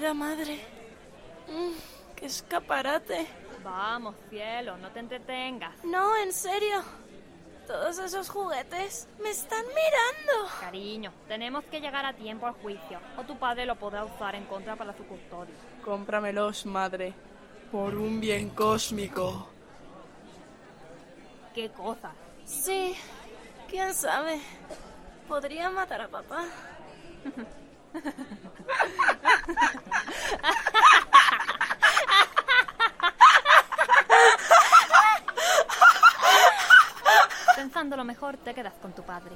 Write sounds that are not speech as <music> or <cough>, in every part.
la madre. Mm, ¡Qué escaparate! Vamos, cielo, no te entretengas. No, en serio. Todos esos juguetes me están mirando. Cariño, tenemos que llegar a tiempo al juicio, o tu padre lo podrá usar en contra para su custodia. Cómpramelos, madre. Por un bien cósmico. ¿Qué cosa? Sí, quién sabe. Podría matar a papá. <laughs> Pensando lo mejor, te quedas con tu padre.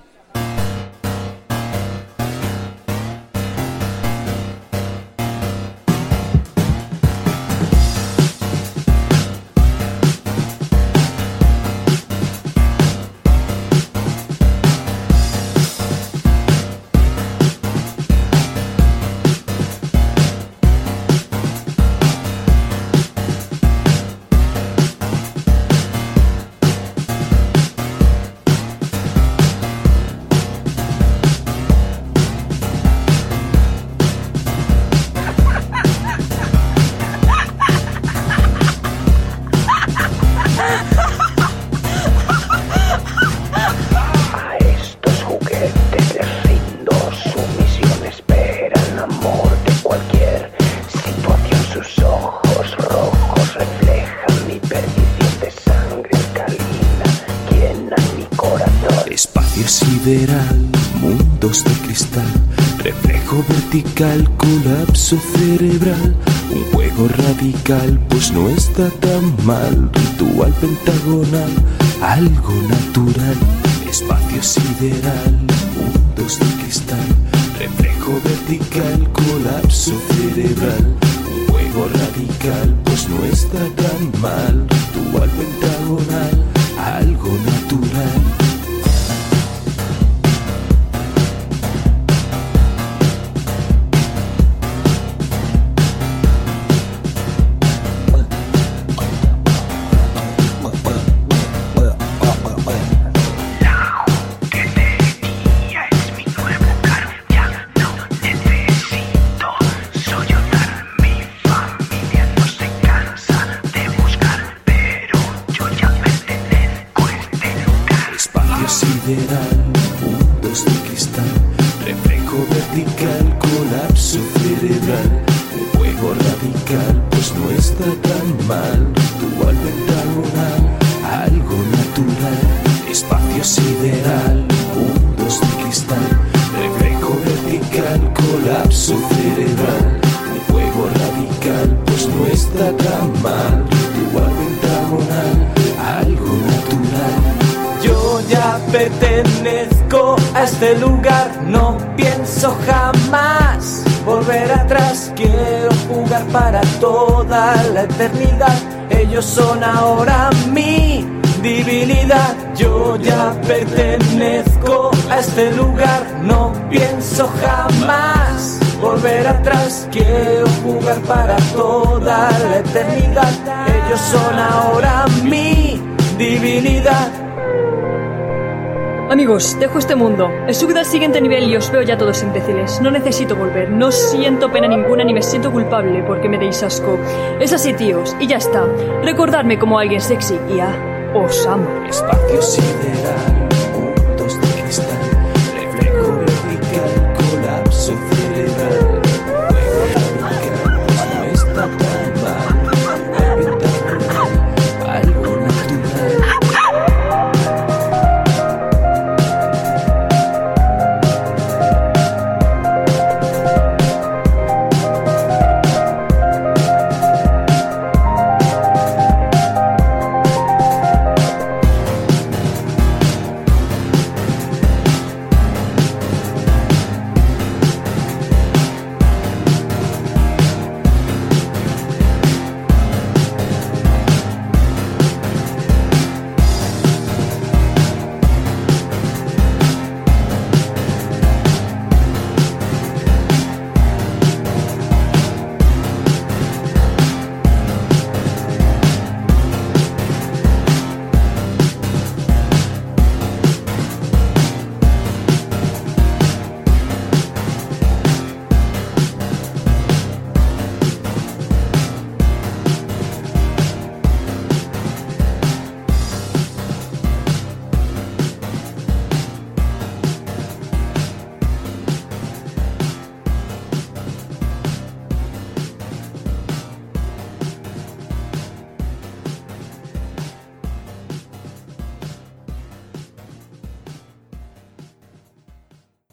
Sideral, mundos de cristal, reflejo vertical, colapso cerebral, un juego radical, pues no está tan mal, ritual pentagonal, algo natural. Espacio sideral, mundos de cristal, reflejo vertical, colapso cerebral, un juego radical, pues no está tan mal, ritual sideral, mundos de cristal, reflejo vertical, colapso cerebral, un juego radical, pues no está tan mal, ritual pentagonal, algo natural. Espacio sideral, mundos de cristal, reflejo vertical, colapso cerebral, un juego radical, pues no está tan mal, pertenezco a este lugar, no pienso jamás volver atrás. Quiero jugar para toda la eternidad. Ellos son ahora mi divinidad. Yo ya pertenezco a este lugar, no pienso jamás volver atrás. Quiero jugar para toda la eternidad. Ellos son ahora mi divinidad. Amigos, dejo este mundo. He subido al siguiente nivel y os veo ya todos imbéciles. No necesito volver, no siento pena ninguna ni me siento culpable porque me deis asco. Es así, tíos, y ya está. Recordadme como alguien sexy y ya os amo. Espacio sideral, mundos de cristal,